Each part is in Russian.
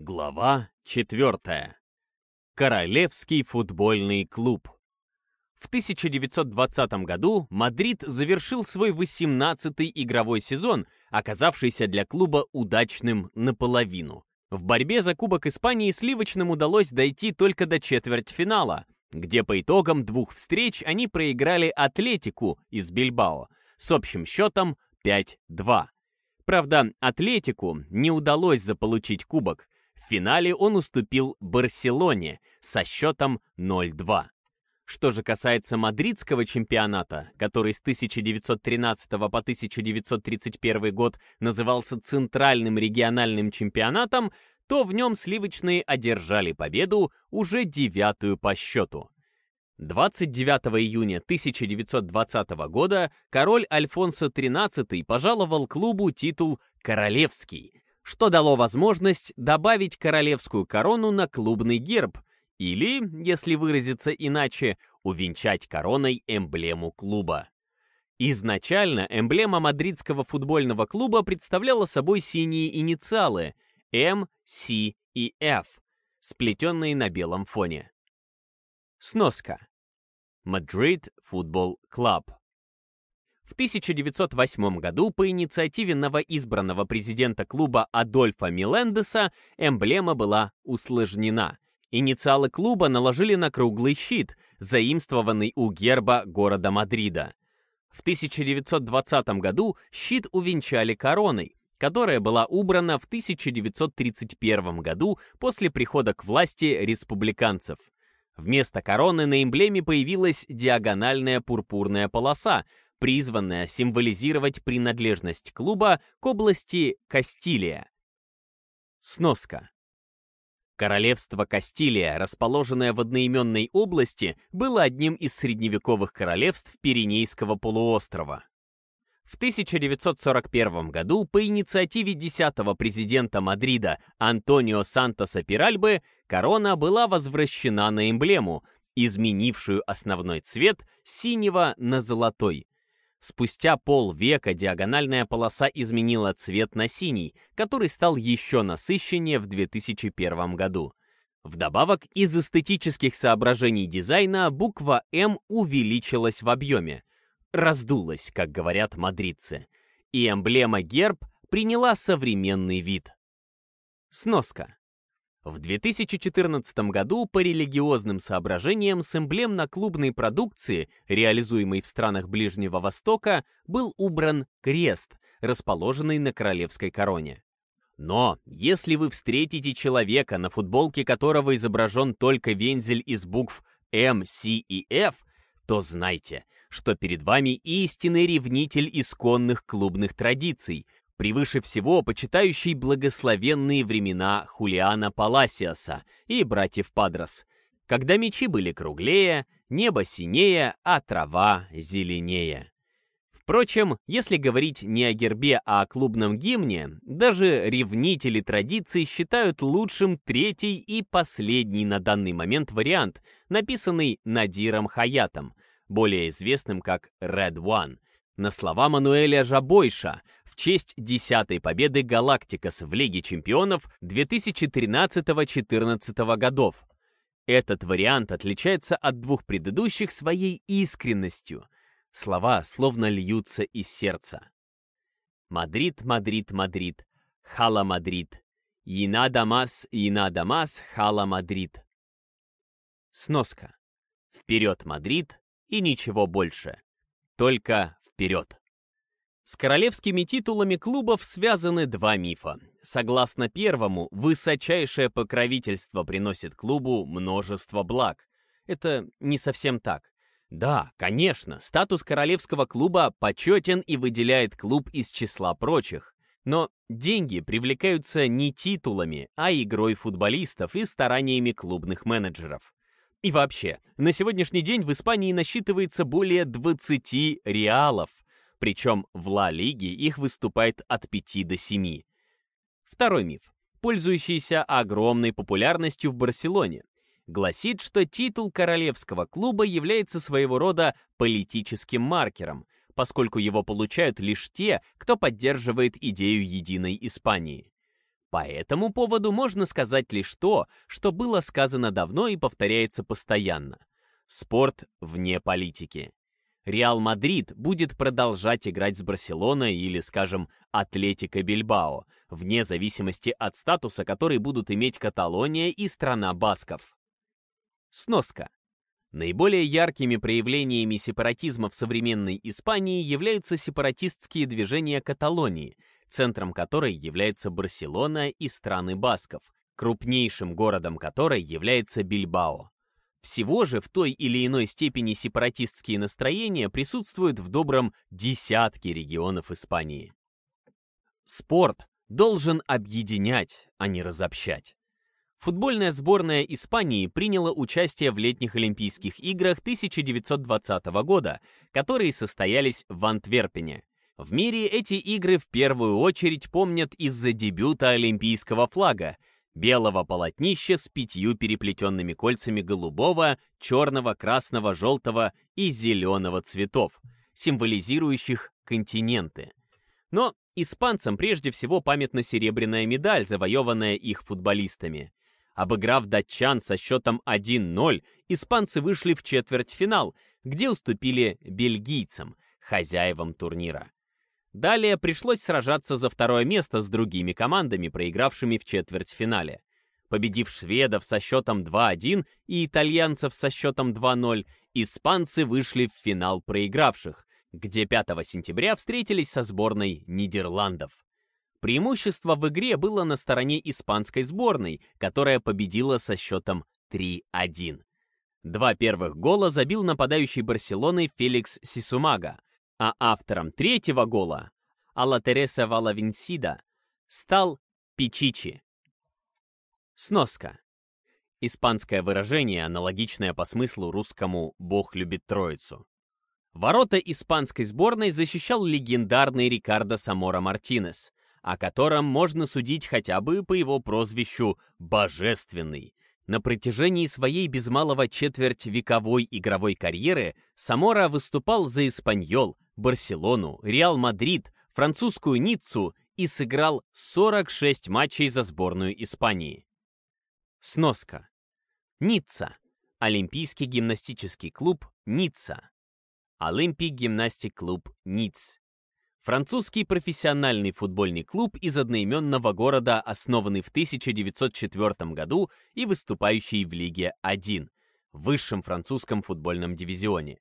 Глава 4. Королевский футбольный клуб. В 1920 году Мадрид завершил свой 18-й игровой сезон, оказавшийся для клуба удачным наполовину. В борьбе за Кубок Испании сливочным удалось дойти только до четвертьфинала, где по итогам двух встреч они проиграли Атлетику из Бильбао с общим счетом 5-2. Правда, Атлетику не удалось заполучить кубок, в финале он уступил Барселоне со счетом 0-2. Что же касается мадридского чемпионата, который с 1913 по 1931 год назывался Центральным региональным чемпионатом, то в нем сливочные одержали победу уже девятую по счету. 29 июня 1920 года король Альфонсо XIII пожаловал клубу титул «Королевский», что дало возможность добавить королевскую корону на клубный герб или, если выразиться иначе, увенчать короной эмблему клуба. Изначально эмблема мадридского футбольного клуба представляла собой синие инициалы М, С и F, сплетенные на белом фоне. Сноска. Madrid Football Club. В 1908 году по инициативе новоизбранного президента клуба Адольфа Милендеса эмблема была усложнена. Инициалы клуба наложили на круглый щит, заимствованный у герба города Мадрида. В 1920 году щит увенчали короной, которая была убрана в 1931 году после прихода к власти республиканцев. Вместо короны на эмблеме появилась диагональная пурпурная полоса, призванная символизировать принадлежность клуба к области Кастилия. Сноска. Королевство Кастилия, расположенное в одноименной области, было одним из средневековых королевств Пиренейского полуострова. В 1941 году по инициативе 10-го президента Мадрида Антонио Сантоса Пиральбы корона была возвращена на эмблему, изменившую основной цвет синего на золотой. Спустя полвека диагональная полоса изменила цвет на синий, который стал еще насыщеннее в 2001 году. Вдобавок, из эстетических соображений дизайна буква «М» увеличилась в объеме. Раздулась, как говорят мадридцы. И эмблема герб приняла современный вид. Сноска. В 2014 году по религиозным соображениям с эмблем на клубной продукции, реализуемой в странах Ближнего Востока, был убран крест, расположенный на королевской короне. Но если вы встретите человека, на футболке которого изображен только вензель из букв М, С и Ф, то знайте, что перед вами истинный ревнитель исконных клубных традиций, превыше всего почитающий благословенные времена Хулиана Паласиоса и братьев Падрос, когда мечи были круглее, небо синее, а трава зеленее. Впрочем, если говорить не о гербе, а о клубном гимне, даже ревнители традиций считают лучшим третий и последний на данный момент вариант, написанный Надиром Хаятом, более известным как Red One, на слова Мануэля Жабойша в честь десятой победы Галактикас в Лиге чемпионов 2013-14 годов. Этот вариант отличается от двух предыдущих своей искренностью. Слова словно льются из сердца. Madrid, Madrid, Madrid, Hala Madrid. Y nada más, y nada más, Hala Madrid. Сноска. Вперед, Мадрид, и ничего больше. Только вперед! С королевскими титулами клубов связаны два мифа. Согласно первому, высочайшее покровительство приносит клубу множество благ. Это не совсем так. Да, конечно, статус королевского клуба почетен и выделяет клуб из числа прочих. Но деньги привлекаются не титулами, а игрой футболистов и стараниями клубных менеджеров. И вообще, на сегодняшний день в Испании насчитывается более 20 реалов, причем в Ла-лиге их выступает от 5 до 7. Второй миф, пользующийся огромной популярностью в Барселоне, гласит, что титул королевского клуба является своего рода политическим маркером, поскольку его получают лишь те, кто поддерживает идею единой Испании. По этому поводу можно сказать лишь то, что было сказано давно и повторяется постоянно. Спорт вне политики. Реал Мадрид будет продолжать играть с Барселоной или, скажем, Атлетико Бильбао, вне зависимости от статуса, который будут иметь Каталония и страна басков. Сноска. Наиболее яркими проявлениями сепаратизма в современной Испании являются сепаратистские движения Каталонии, центром которой является Барселона и страны басков, крупнейшим городом которой является Бильбао. Всего же в той или иной степени сепаратистские настроения присутствуют в добром десятке регионов Испании. Спорт должен объединять, а не разобщать. Футбольная сборная Испании приняла участие в летних Олимпийских играх 1920 года, которые состоялись в Антверпене. В мире эти игры в первую очередь помнят из-за дебюта олимпийского флага, белого полотнища с пятью переплетенными кольцами голубого, черного, красного, желтого и зеленого цветов, символизирующих континенты. Но испанцам прежде всего памятна серебряная медаль, завоеванная их футболистами. Обыграв датчан со счетом 1-0, испанцы вышли в четвертьфинал, где уступили бельгийцам, хозяевам турнира. Далее пришлось сражаться за второе место с другими командами, проигравшими в четвертьфинале. Победив шведов со счетом 2-1 и итальянцев со счетом 2-0, испанцы вышли в финал проигравших, где 5 сентября встретились со сборной Нидерландов. Преимущество в игре было на стороне испанской сборной, которая победила со счетом 3-1. Два первых гола забил нападающий Барселоны Феликс Сисумага, а автором третьего гола Алла Тереса Валавинсида стал Пичичи. Сноска. Испанское выражение, аналогичное по смыслу русскому «Бог любит Троицу». Ворота испанской сборной защищал легендарный Рикардо Самора Мартинес, о котором можно судить хотя бы по его прозвищу «Божественный». На протяжении своей без малого четверть вековой игровой карьеры Самора выступал за Испаньол, Барселону, Реал Мадрид, французскую Ниццу и сыграл 46 матчей за сборную Испании. Сноска. Ницца. Олимпийский гимнастический клуб Ницца. Olympique Gymnaste Club Nice. Французский профессиональный футбольный клуб из одноименного города, основанный в 1904 году и выступающий в Лиге 1, высшем французском футбольном дивизионе.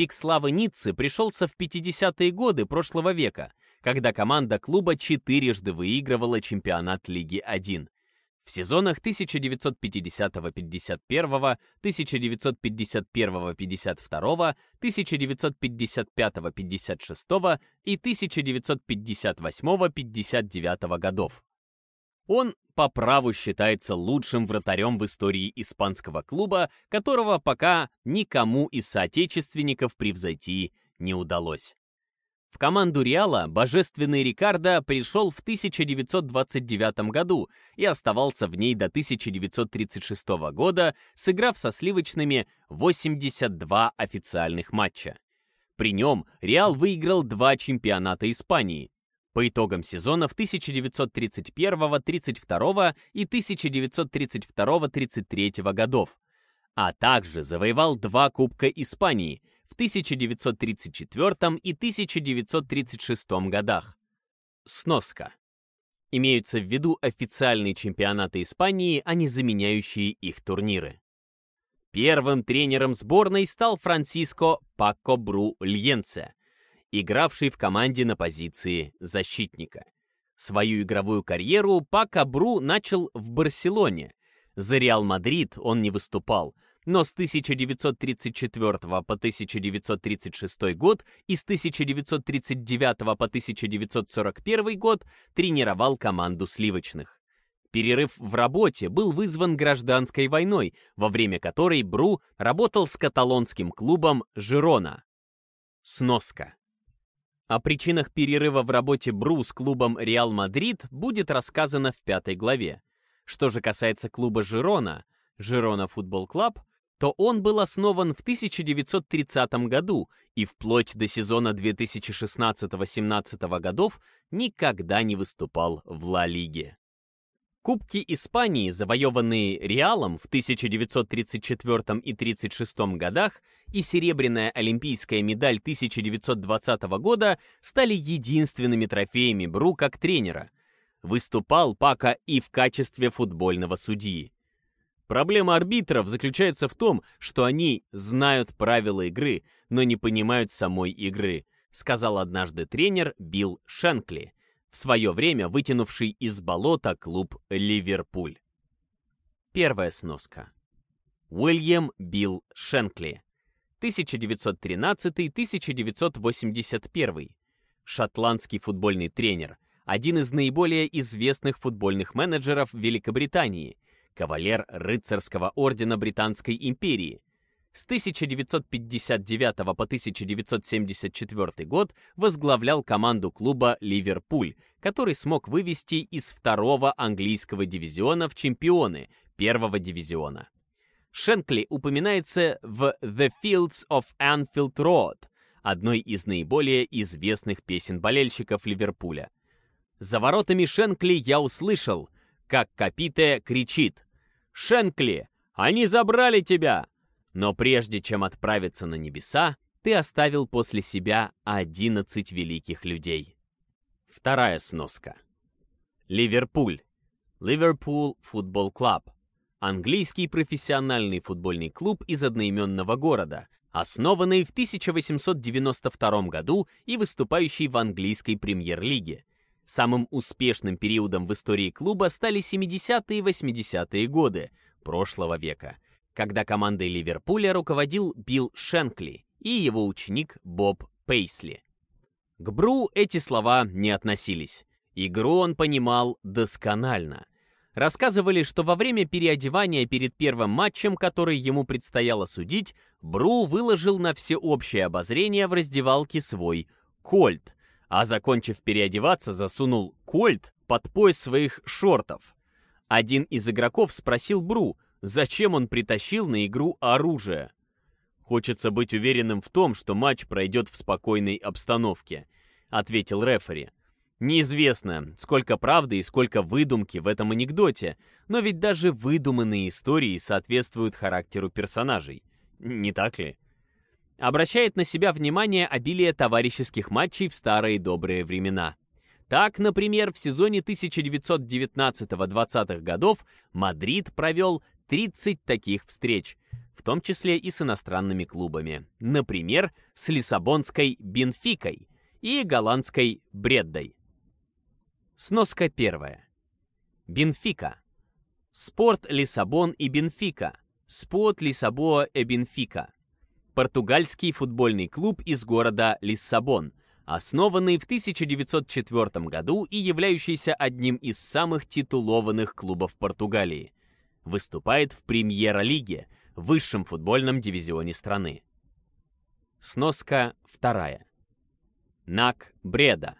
Пик славы Ниццы пришелся в 50-е годы прошлого века, когда команда клуба четырежды выигрывала чемпионат Лиги 1. В сезонах 1950-51, 1951-52, 1955-56 и 1958-59 годов. Он по праву считается лучшим вратарем в истории испанского клуба, которого пока никому из соотечественников превзойти не удалось. В команду Реала божественный Рикардо пришел в 1929 году и оставался в ней до 1936 года, сыграв со сливочными 82 официальных матча. При нем Реал выиграл два чемпионата Испании. По итогам сезонов 1931, 32 и 1932-33 годов, а также завоевал два Кубка Испании – в 1934 и 1936 годах. Сноска. Имеются в виду официальные чемпионаты Испании, а не заменяющие их турниры. Первым тренером сборной стал Франсиско Пако Бру Льенце, игравший в команде на позиции защитника. Свою игровую карьеру Пако Бру начал в Барселоне. За Реал Мадрид он не выступал – но с 1934 по 1936 год и с 1939 по 1941 год тренировал команду сливочных. Перерыв в работе был вызван гражданской войной, во время которой Бру работал с каталонским клубом «Жирона». Сноска. О причинах перерыва в работе Бру с клубом «Реал Мадрид» будет рассказано в пятой главе. Что же касается клуба «Жирона», «Girona Futbol Club», то он был основан в 1930 году и вплоть до сезона 2016-17 годов никогда не выступал в Ла Лиге. Кубки Испании, завоеванные Реалом в 1934 и 1936 годах, и серебряная олимпийская медаль 1920 года стали единственными трофеями Бру как тренера. Выступал Пака и в качестве футбольного судьи. Проблема арбитров заключается в том, что они знают правила игры, но не понимают самой игры, сказал однажды тренер Билл Шенкли, в свое время вытянувший из болота клуб Ливерпуль. Первая сноска. Уильям Билл Шенкли, 1913-1981. Шотландский футбольный тренер, один из наиболее известных футбольных менеджеров Великобритании – кавалер рыцарского ордена Британской империи. С 1959 по 1974 год возглавлял команду клуба «Ливерпуль», который смог вывести из второго английского дивизиона в чемпионы первого дивизиона. Шенкли упоминается в «The Fields of Anfield Road», одной из наиболее известных песен болельщиков Ливерпуля. За воротами Шенкли я услышал – как Капите кричит «Шенкли, они забрали тебя!» Но прежде чем отправиться на небеса, ты оставил после себя одиннадцать великих людей. Вторая сноска. Ливерпуль. Ливерпул футбол клуб. Английский профессиональный футбольный клуб из одноименного города, основанный в 1892 году и выступающий в английской премьер-лиге. Самым успешным периодом в истории клуба стали 70-е и 80-е годы прошлого века, когда командой Ливерпуля руководил Билл Шенкли и его ученик Боб Пейсли. К Бру эти слова не относились. Игру он понимал досконально. Рассказывали, что во время переодевания перед первым матчем, который ему предстояло судить, Бру выложил на всеобщее обозрение в раздевалке свой кольт, а закончив переодеваться, засунул кольт под пояс своих шортов. Один из игроков спросил Бру, зачем он притащил на игру оружие. «Хочется быть уверенным в том, что матч пройдет в спокойной обстановке», — ответил рефери. Неизвестно, сколько правды и сколько выдумки в этом анекдоте, но ведь даже выдуманные истории соответствуют характеру персонажей. Не так ли? обращает на себя внимание обилие товарищеских матчей в старые добрые времена. Так, например, в сезоне 1919-20 годов Мадрид провел 30 таких встреч, в том числе и с иностранными клубами, например, с лиссабонской Бенфикой и голландской Бредой. Сноска первая. Бенфика. Спорт Лиссабон и Бенфика. Sport Lisboa e Benfica португальский футбольный клуб из города Лиссабон, основанный в 1904 году и являющийся одним из самых титулованных клубов Португалии. Выступает в премьер-лиге, высшем футбольном дивизионе страны. Сноска вторая. НАК Бреда.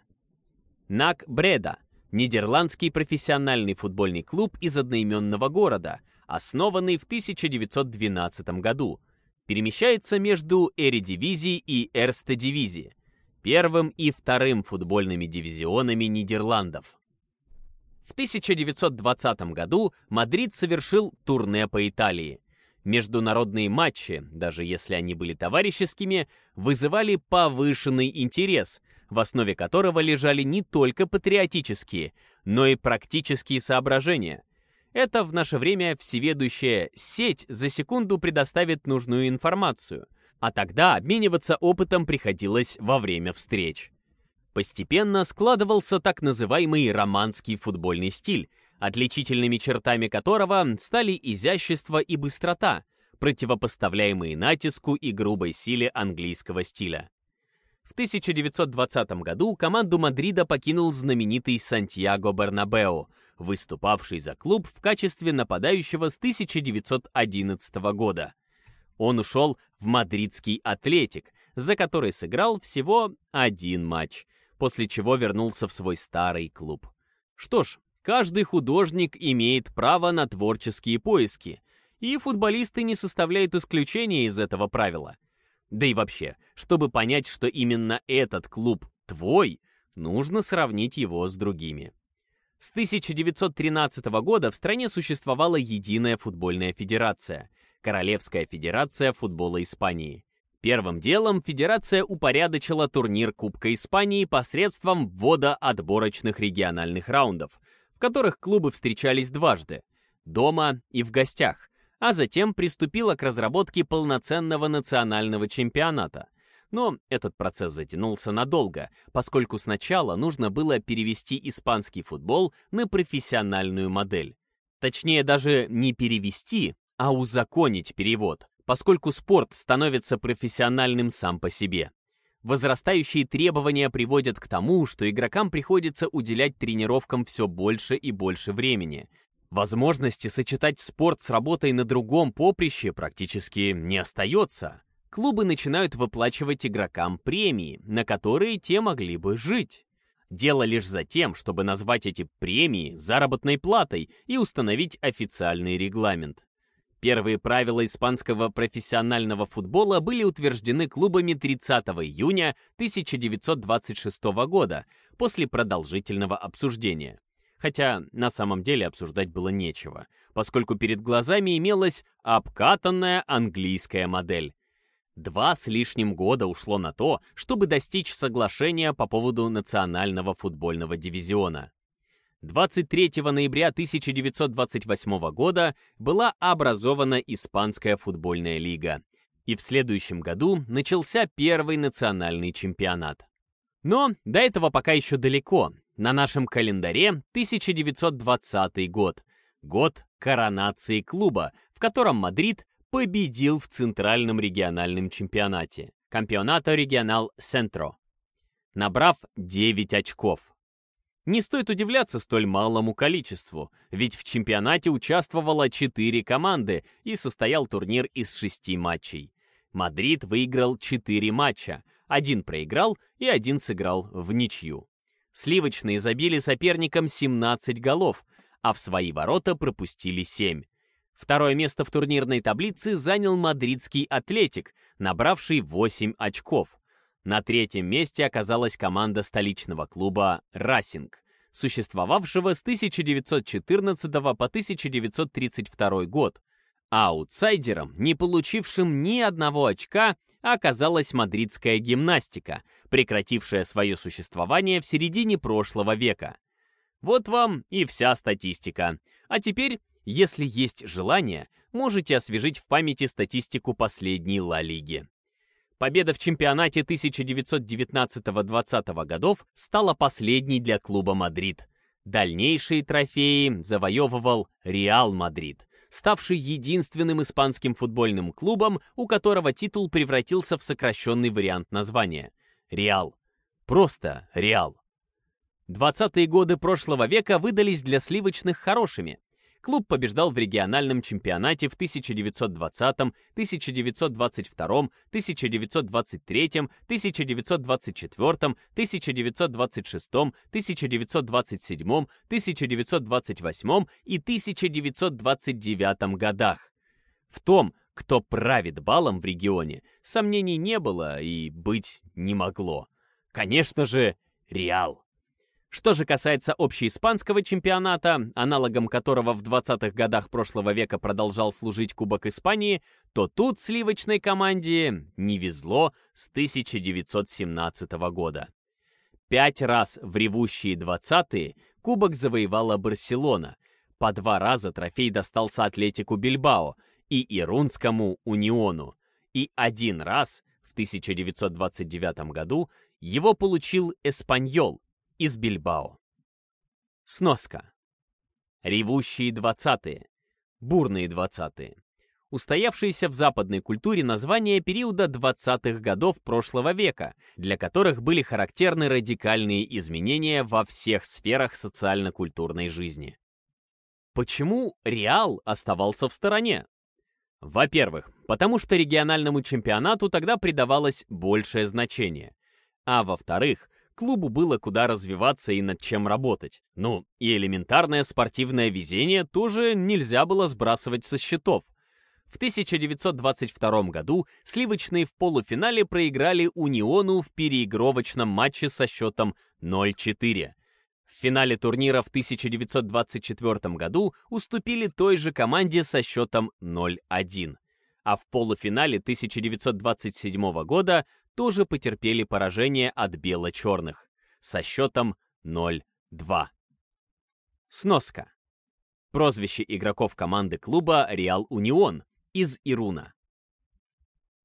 НАК Бреда – нидерландский профессиональный футбольный клуб из одноименного города, основанный в 1912 году – перемещается между Эридивизией и Эрсте-дивизией, первым и вторым футбольными дивизионами Нидерландов. В 1920 году Мадрид совершил турне по Италии. Международные матчи, даже если они были товарищескими, вызывали повышенный интерес, в основе которого лежали не только патриотические, но и практические соображения – это в наше время всеведущая сеть за секунду предоставит нужную информацию, а тогда обмениваться опытом приходилось во время встреч. Постепенно складывался так называемый романский футбольный стиль, отличительными чертами которого стали изящество и быстрота, противопоставляемые натиску и грубой силе английского стиля. В 1920 году команду Мадрида покинул знаменитый Сантьяго Бернабеу, выступавший за клуб в качестве нападающего с 1911 года. Он ушел в мадридский «Атлетик», за который сыграл всего один матч, после чего вернулся в свой старый клуб. Что ж, каждый художник имеет право на творческие поиски, и футболисты не составляют исключения из этого правила. Да и вообще, чтобы понять, что именно этот клуб твой, нужно сравнить его с другими. С 1913 года в стране существовала единая футбольная федерация – Королевская федерация футбола Испании. Первым делом федерация упорядочила турнир Кубка Испании посредством ввода отборочных региональных раундов, в которых клубы встречались дважды – дома и в гостях, а затем приступила к разработке полноценного национального чемпионата – но этот процесс затянулся надолго, поскольку сначала нужно было перевести испанский футбол на профессиональную модель. Точнее, даже не перевести, а узаконить перевод, поскольку спорт становится профессиональным сам по себе. Возрастающие требования приводят к тому, что игрокам приходится уделять тренировкам все больше и больше времени. Возможности сочетать спорт с работой на другом поприще практически не остается клубы начинают выплачивать игрокам премии, на которые те могли бы жить. Дело лишь за тем, чтобы назвать эти премии заработной платой и установить официальный регламент. Первые правила испанского профессионального футбола были утверждены клубами 30 июня 1926 года после продолжительного обсуждения. Хотя на самом деле обсуждать было нечего, поскольку перед глазами имелась обкатанная английская модель, Два с лишним года ушло на то, чтобы достичь соглашения по поводу национального футбольного дивизиона. 23 ноября 1928 года была образована Испанская футбольная лига, и в следующем году начался первый национальный чемпионат. Но до этого пока еще далеко. На нашем календаре 1920 год, год коронации клуба, в котором Мадрид победил в Центральном региональном чемпионате Кампионато регионал Сентро, набрав 9 очков. Не стоит удивляться столь малому количеству, ведь в чемпионате участвовало 4 команды и состоял турнир из 6 матчей. Мадрид выиграл 4 матча, один проиграл и один сыграл в ничью. Сливочные забили соперникам 17 голов, а в свои ворота пропустили 7. Второе место в турнирной таблице занял мадридский «Атлетик», набравший 8 очков. На третьем месте оказалась команда столичного клуба «Расинг», существовавшего с 1914 по 1932 год. А аутсайдером, не получившим ни одного очка, оказалась мадридская гимнастика, прекратившая свое существование в середине прошлого века. Вот вам и вся статистика. А теперь если есть желание, можете освежить в памяти статистику последней Ла Лиги. Победа в чемпионате 1919-20 годов стала последней для клуба Мадрид. Дальнейшие трофеи завоевывал Реал Мадрид, ставший единственным испанским футбольным клубом, у которого титул превратился в сокращенный вариант названия – Реал. Просто Реал. 20-е годы прошлого века выдались для сливочных хорошими – Клуб побеждал в региональном чемпионате в 1920, 1922, 1923, 1924, 1926, 1927, 1928 и 1929 годах. В том, кто правит балом в регионе, сомнений не было и быть не могло. Конечно же, Реал. Что же касается общеиспанского чемпионата, аналогом которого в 20-х годах прошлого века продолжал служить Кубок Испании, то тут сливочной команде не везло с 1917 года. Пять раз в ревущие 20-е Кубок завоевала Барселона, по два раза трофей достался Атлетику Бильбао и Ирунскому Униону, и один раз, в 1929 году, его получил Эспаньол, из Бильбао. Сноска. Ревущие двадцатые. Бурные двадцатые. Устоявшиеся в западной культуре названия периода 20-х годов прошлого века, для которых были характерны радикальные изменения во всех сферах социально-культурной жизни. Почему Реал оставался в стороне? Во-первых, потому что региональному чемпионату тогда придавалось большее значение. А во-вторых, клубу было куда развиваться и над чем работать. Ну, и элементарное спортивное везение тоже нельзя было сбрасывать со счетов. В 1922 году сливочные в полуфинале проиграли Униону в переигровочном матче со счетом 0-4. В финале турнира в 1924 году уступили той же команде со счетом 0-1, а в полуфинале 1927 года тоже потерпели поражение от бело-черных со счетом 0-2. Сноска. Прозвище игроков команды клуба «Реал Унион» из Ируна.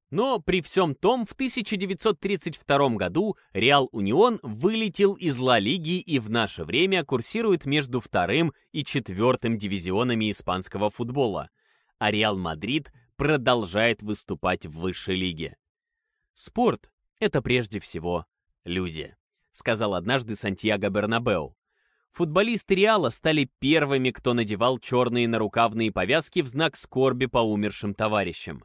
Но при всем том, в 1932 году Реал Унион вылетел из Ла Лиги и в наше время курсирует между вторым и четвертым дивизионами испанского футбола, а Реал Мадрид продолжает выступать в высшей лиге. Спорт — это прежде всего люди, сказал однажды Сантьяго Бернабеу. Футболисты Реала стали первыми, кто надевал черные нарукавные повязки в знак скорби по умершим товарищам.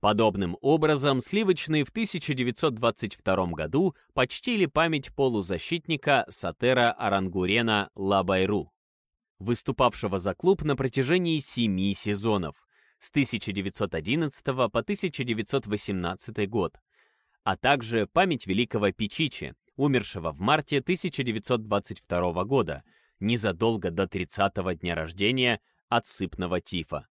Подобным образом, сливочные в 1922 году почтили память полузащитника Сотеро Арангурена Лабайру, выступавшего за клуб на протяжении семи сезонов, с 1911 по 1918 год, а также память великого Пичичи, умершего в марте 1922 года, незадолго до 30-го дня рождения от сыпного тифа.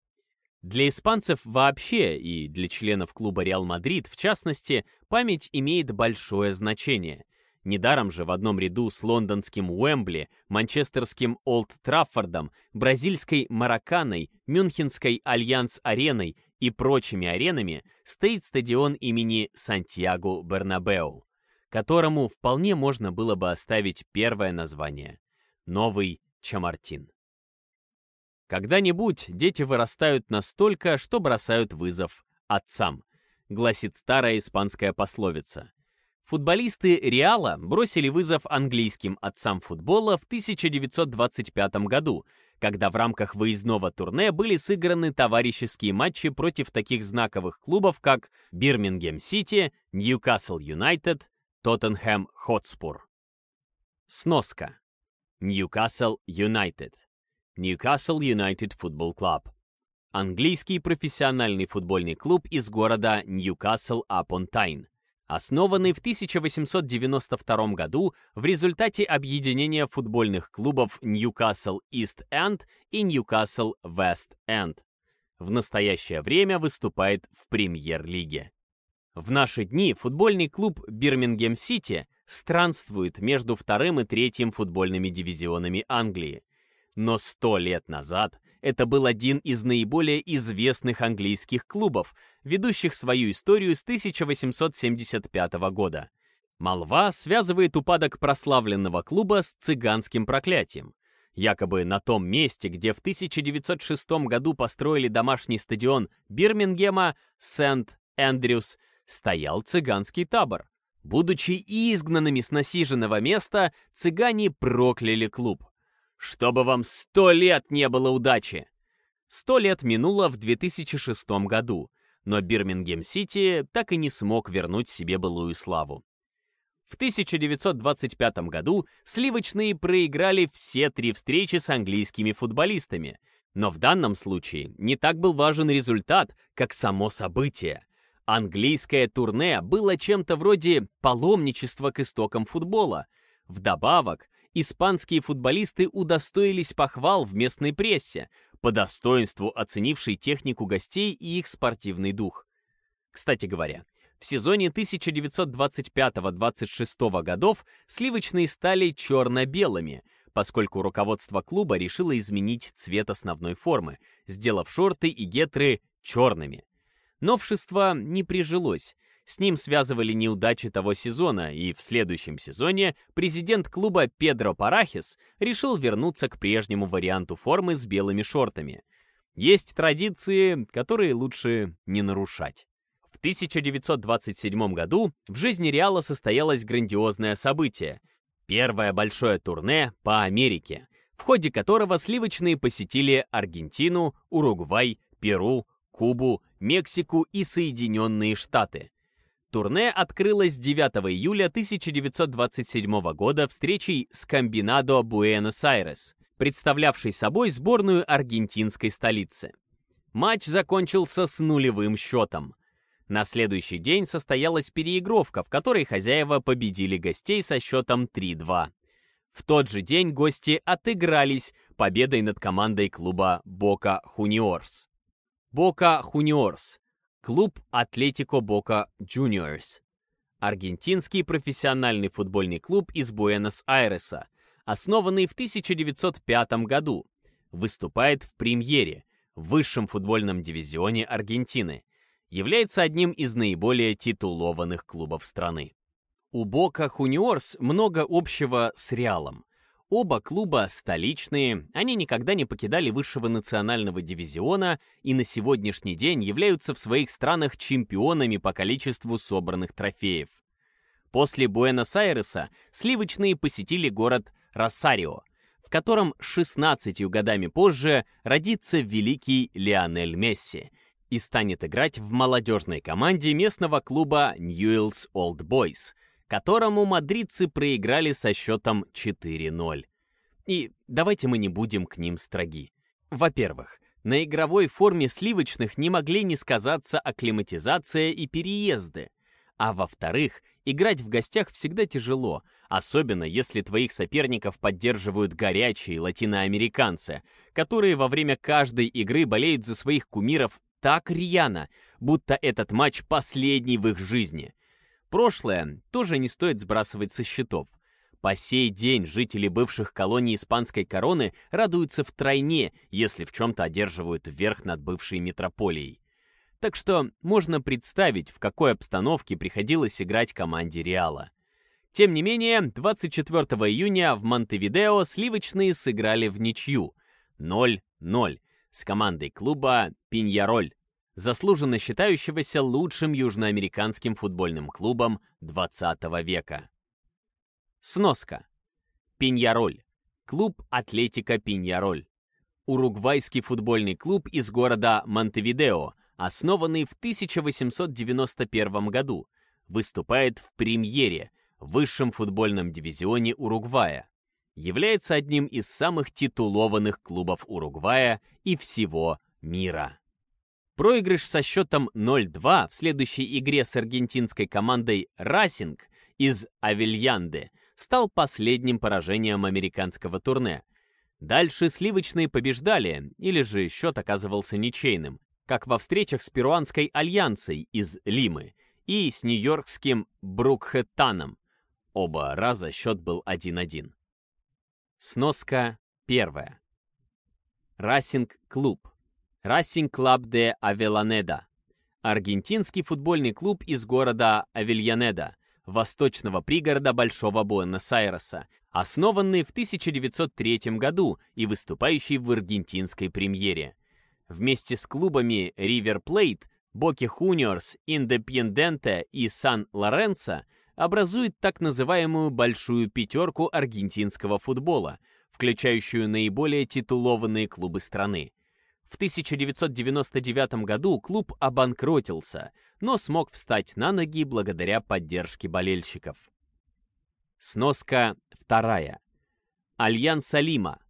Для испанцев вообще и для членов клуба Реал Мадрид в частности память имеет большое значение. Недаром же в одном ряду с лондонским Уэмбли, манчестерским Олд Траффордом, бразильской Мараканой, мюнхенской Альянс-ареной и прочими аренами стоит стадион имени Сантьяго Бернабеу, которому вполне можно было бы оставить первое название – Новый Чамартин. Когда-нибудь дети вырастают настолько, что бросают вызов отцам, гласит старая испанская пословица. Футболисты Реала бросили вызов английским отцам футбола в 1925 году, когда в рамках выездного турне были сыграны товарищеские матчи против таких знаковых клубов, как Бирмингем Сити, Ньюкасл Юнайтед, Тоттенхэм Хотспур. Сноска. Ньюкасл Юнайтед. Ньюкасл Юнайтед Футбол Клуб. Английский профессиональный футбольный клуб из города Ньюкасл-апон-Тайн, основанный в 1892 году в результате объединения футбольных клубов Ньюкасл Ист-Энд и Ньюкасл Вест-Энд. В настоящее время выступает в премьер-лиге. В наши дни футбольный клуб Бирмингем Сити странствует между вторым и третьим футбольными дивизионами Англии, но сто лет назад это был один из наиболее известных английских клубов, ведущих свою историю с 1875 года. Молва связывает упадок прославленного клуба с цыганским проклятием. Якобы на том месте, где в 1906 году построили домашний стадион Бирмингема, Сент-Эндрюс, стоял цыганский табор. Будучи изгнанными с насиженного места, цыгане прокляли клуб. Чтобы вам сто лет не было удачи! Сто лет минуло в 2006 году, но Бирмингем-Сити так и не смог вернуть себе былую славу. В 1925 году сливочные проиграли все три встречи с английскими футболистами, но в данном случае не так был важен результат, как само событие. Английское турне было чем-то вроде паломничества к истокам футбола. Вдобавок, испанские футболисты удостоились похвал в местной прессе, по достоинству оценившей технику гостей и их спортивный дух. Кстати говоря, в сезоне 1925-26 годов сливочные стали черно-белыми, поскольку руководство клуба решило изменить цвет основной формы, сделав шорты и гетры черными. Новшество не прижилось, с ним связывали неудачи того сезона, и в следующем сезоне президент клуба Педро Парахис решил вернуться к прежнему варианту формы с белыми шортами. Есть традиции, которые лучше не нарушать. В 1927 году в жизни Реала состоялось грандиозное событие – первое большое турне по Америке, в ходе которого сливочные посетили Аргентину, Уругвай, Перу, Кубу, Мексику и Соединенные Штаты – Турне открылось 9 июля 1927 года встречей с Комбинадо Буэнос-Айрес, представлявшей собой сборную аргентинской столицы. Матч закончился с нулевым счетом. На следующий день состоялась переигровка, в которой хозяева победили гостей со счетом 3-2. В тот же день гости отыгрались победой над командой клуба Бока Хуниорс. Бока Хуниорс – клуб Атлетико Бока Juniors. Аргентинский профессиональный футбольный клуб из Буэнос-Айреса, основанный в 1905 году, выступает в премьере, высшем футбольном дивизионе Аргентины, является одним из наиболее титулованных клубов страны. У Бока Хуниорс много общего с Реалом. Оба клуба столичные, они никогда не покидали высшего национального дивизиона и на сегодняшний день являются в своих странах чемпионами по количеству собранных трофеев. После Буэнос-Айреса сливочные посетили город Росарио, в котором 16 годами позже родится великий Лионель Месси и станет играть в молодежной команде местного клуба Newell's Old Boys, которому мадридцы проиграли со счетом 4-0. И давайте мы не будем к ним строги. Во-первых, на игровой форме сливочных не могли не сказаться акклиматизация и переезды. А во-вторых, играть в гостях всегда тяжело, особенно если твоих соперников поддерживают горячие латиноамериканцы, которые во время каждой игры болеют за своих кумиров так рьяно, будто этот матч последний в их жизни. Прошлое тоже не стоит сбрасывать со счетов. По сей день жители бывших колоний испанской короны радуются втройне, если в чем-то одерживают верх над бывшей метрополией. Так что можно представить, в какой обстановке приходилось играть команде Реала. Тем не менее, 24 июня в Монтевидео сливочные сыграли в ничью 0-0 с командой клуба «Пиньяроль», заслуженно считающегося лучшим южноамериканским футбольным клубом 20 века. Сноска. Пиньяроль. Клуб Атлетика Пиньяроль. Уругвайский футбольный клуб из города Монтевидео, основанный в 1891 году, выступает в премьере, высшем футбольном дивизионе Уругвая. Является одним из самых титулованных клубов Уругвая и всего мира. Проигрыш со счетом 0-2 в следующей игре с аргентинской командой «Расинг» из Авельянды стал последним поражением американского турне. Дальше сливочные побеждали, или же счет оказывался ничейным, как во встречах с перуанской альянсой из Лимы и с нью-йоркским Брукхеттаном. Оба раза счет был 1-1. Сноска первая. Расинг-клуб. Racing Club de Avellaneda, аргентинский футбольный клуб из города Авельянеда, восточного пригорода Большого Буэнос-Айреса, основанный в 1903 году и выступающий в аргентинской премьере. Вместе с клубами River Plate, Боки Хуниорс, Индепенденте и Сан-Лоренцо образует так называемую «большую пятерку» аргентинского футбола, включающую наиболее титулованные клубы страны. В 1999 году клуб обанкротился, но смог встать на ноги благодаря поддержке болельщиков. Сноска вторая. Альянса Лима.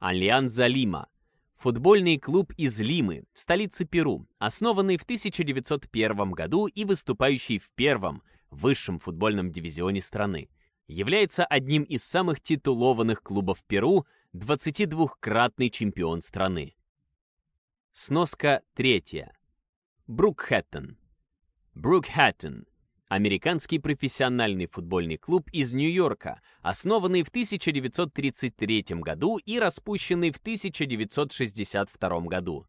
Alianza Lima. Футбольный клуб из Лимы, столицы Перу, основанный в 1901 году и выступающий в первом, высшем футбольном дивизионе страны. Является одним из самых титулованных клубов Перу, 22-кратный чемпион страны. Сноска третья. Брукхэттен. Brookhattan. Американский профессиональный футбольный клуб из Нью-Йорка, основанный в 1933 году и распущенный в 1962 году.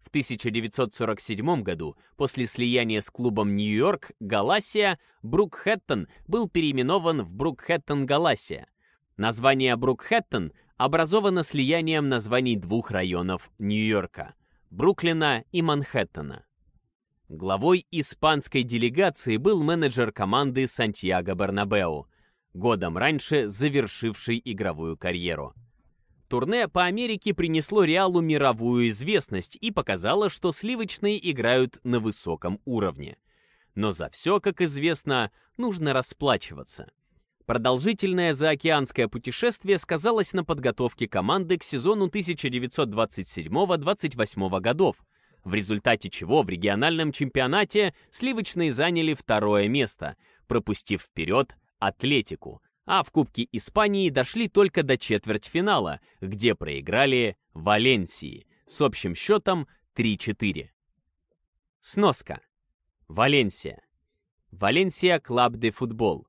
В 1947 году, после слияния с клубом Нью-Йорк Галасия, Брукхэттон был переименован в Брукхэттон Галасия. Название Брукхэттон образовано слиянием названий двух районов Нью-Йорка – Бруклина и Манхэттена. Главой испанской делегации был менеджер команды Сантьяго Бернабеу, годом раньше завершивший игровую карьеру. Турне по Америке принесло Реалу мировую известность и показало, что сливочные играют на высоком уровне. Но за все, как известно, нужно расплачиваться. Продолжительное заокеанское путешествие сказалось на подготовке команды к сезону 1927-28 годов, в результате чего в региональном чемпионате сливочные заняли второе место, пропустив вперед Атлетику, а в Кубке Испании дошли только до четвертьфинала, где проиграли Валенсии с общим счетом 3-4. Сноска. Валенсия. Valencia Club de Fútbol.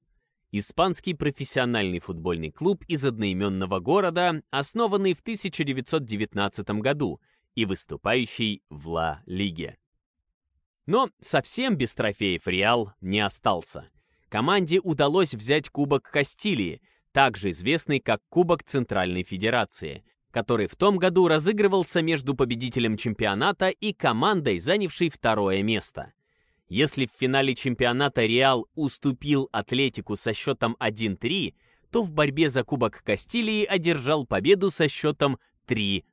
Испанский профессиональный футбольный клуб из одноименного города, основанный в 1919 году и выступающий в Ла-Лиге. Но совсем без трофеев Реал не остался. Команде удалось взять Кубок Кастилии, также известный как Кубок Центральной Федерации, который в том году разыгрывался между победителем чемпионата и командой, занявшей второе место. Если в финале чемпионата Реал уступил Атлетику со счетом 1-3, то в борьбе за Кубок Кастилии одержал победу со счетом 3-0.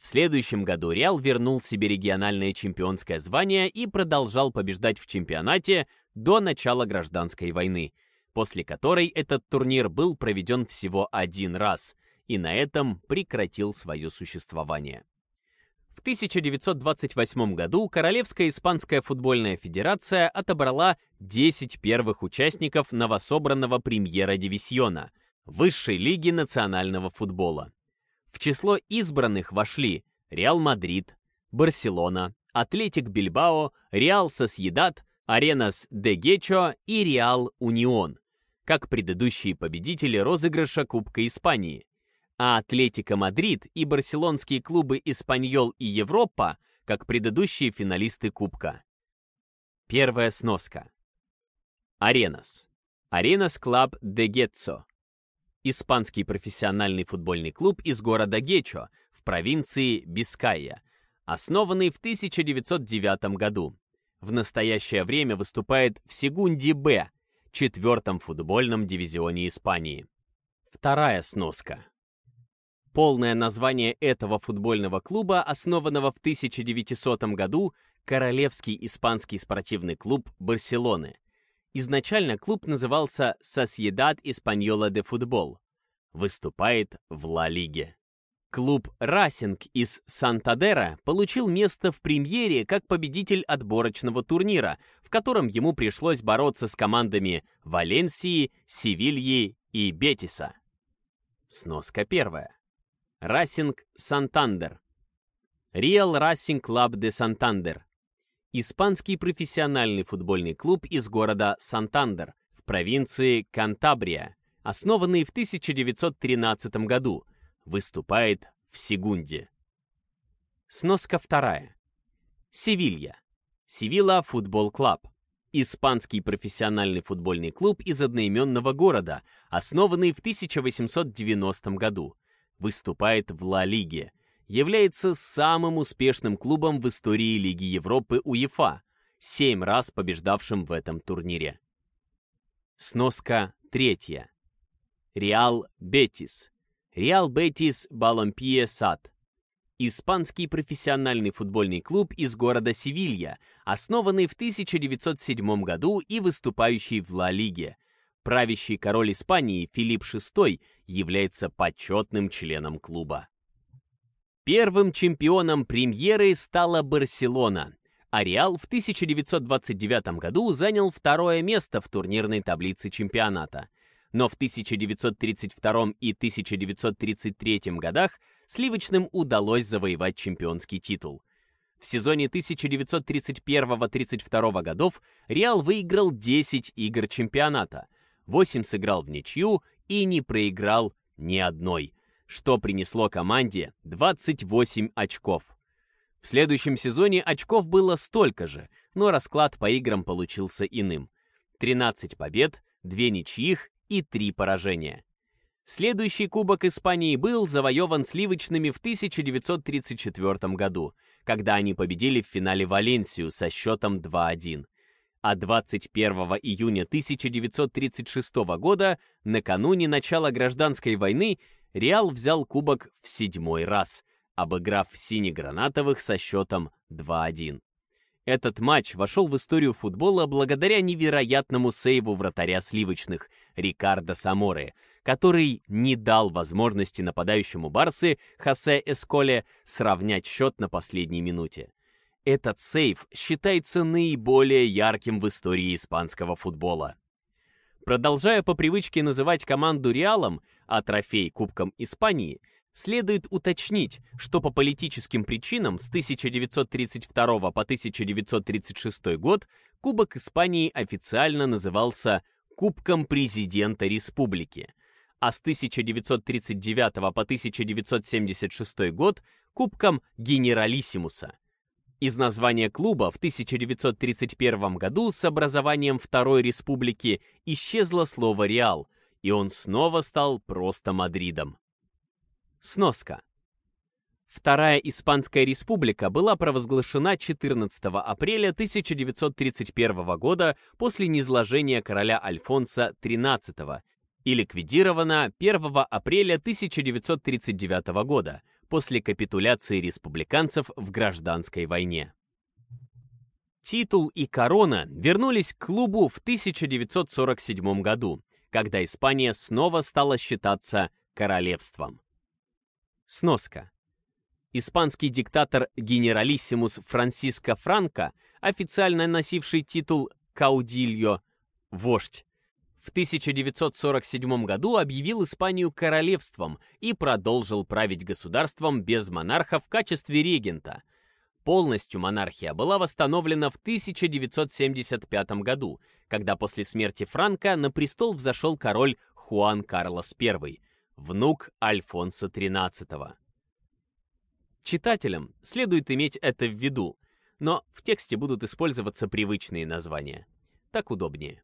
В следующем году Реал вернул себе региональное чемпионское звание и продолжал побеждать в чемпионате до начала гражданской войны, после которой этот турнир был проведен всего один раз и на этом прекратил свое существование. В 1928 году Королевская испанская футбольная федерация отобрала 10 первых участников новособранного Primera División высшей лиги национального футбола. В число избранных вошли Реал Мадрид, Барселона, Атлетик Бильбао, Реал Сосьедад, Аренас де Гечо и Реал Унион, как предыдущие победители розыгрыша Кубка Испании а Атлетико Мадрид и барселонские клубы Испаньол и Европа как предыдущие финалисты Кубка. Первая сноска. Аренас. Arenas Club de Getxo. Испанский профессиональный футбольный клуб из города Гечо в провинции Бискайя, основанный в 1909 году. В настоящее время выступает в Сегунде Б, четвертом футбольном дивизионе Испании. Вторая сноска. Полное название этого футбольного клуба, основанного в 1900 году, Королевский испанский спортивный клуб Барселоны. Изначально клуб назывался Sociedad Española de Fútbol. Выступает в Ла-Лиге. Клуб «Расинг» из Сантадера получил место в премьере как победитель отборочного турнира, в котором ему пришлось бороться с командами Валенсии, Севильи и Бетиса. Сноска первая. Racing Сантандер. Real Racing Club de Santander. Испанский профессиональный футбольный клуб из города Сантандер в провинции Кантабрия, основанный в 1913 году, выступает в Сегунде. Сноска вторая. Севилья. Sevilla Fútbol Club. Испанский профессиональный футбольный клуб из одноименного города, основанный в 1890 году, выступает в Ла-Лиге, является самым успешным клубом в истории Лиги Европы УЕФА, семь раз побеждавшим в этом турнире. Сноска третья. Реал Бетис. Реал Бетис Балампие Сад. Испанский профессиональный футбольный клуб из города Севилья, основанный в 1907 году и выступающий в Ла-Лиге – правящий король Испании Филипп VI является почетным членом клуба. Первым чемпионом премьеры стала Барселона, а Реал в 1929 году занял второе место в турнирной таблице чемпионата. Но в 1932 и 1933 годах сливочным удалось завоевать чемпионский титул. В сезоне 1931-32 годов Реал выиграл 10 игр чемпионата – 8 сыграл в ничью и не проиграл ни одной, что принесло команде 28 очков. В следующем сезоне очков было столько же, но расклад по играм получился иным. 13 побед, 2 ничьих и 3 поражения. Следующий Кубок Испании был завоеван сливочными в 1934 году, когда они победили в финале Валенсию со счетом 2-1 а 21 июня 1936 года, накануне начала гражданской войны, Реал взял кубок в седьмой раз, обыграв синегранатовых со счетом 2-1. Этот матч вошел в историю футбола благодаря невероятному сейву вратаря сливочных Рикардо Саморе, который не дал возможности нападающему Барсы Хосе Эсколе сравнять счет на последней минуте. Этот сейф считается наиболее ярким в истории испанского футбола. Продолжая по привычке называть команду Реалом, а трофей Кубком Испании, следует уточнить, что по политическим причинам с 1932 по 1936 год Кубок Испании официально назывался Кубком Президента Республики, а с 1939 по 1976 год Кубком Генералиссимуса. Из названия клуба в 1931 году с образованием Второй Республики исчезло слово «Реал», и он снова стал просто Мадридом. Сноска. Вторая Испанская республика была провозглашена 14 апреля 1931 года после низложения короля Альфонса XIII и ликвидирована 1 апреля 1939 года после капитуляции республиканцев в гражданской войне. Титул и корона вернулись к клубу в 1947 году, когда Испания снова стала считаться королевством. Сноска. Испанский диктатор генералиссимус Франсиско Франко, официально носивший титул «Каудильо» — «Вождь», в 1947 году объявил Испанию королевством и продолжил править государством без монарха в качестве регента. Полностью монархия была восстановлена в 1975 году, когда после смерти Франка на престол взошел король Хуан Карлос I, внук Альфонса XIII. Читателям следует иметь это в виду, но в тексте будут использоваться привычные названия. Так удобнее.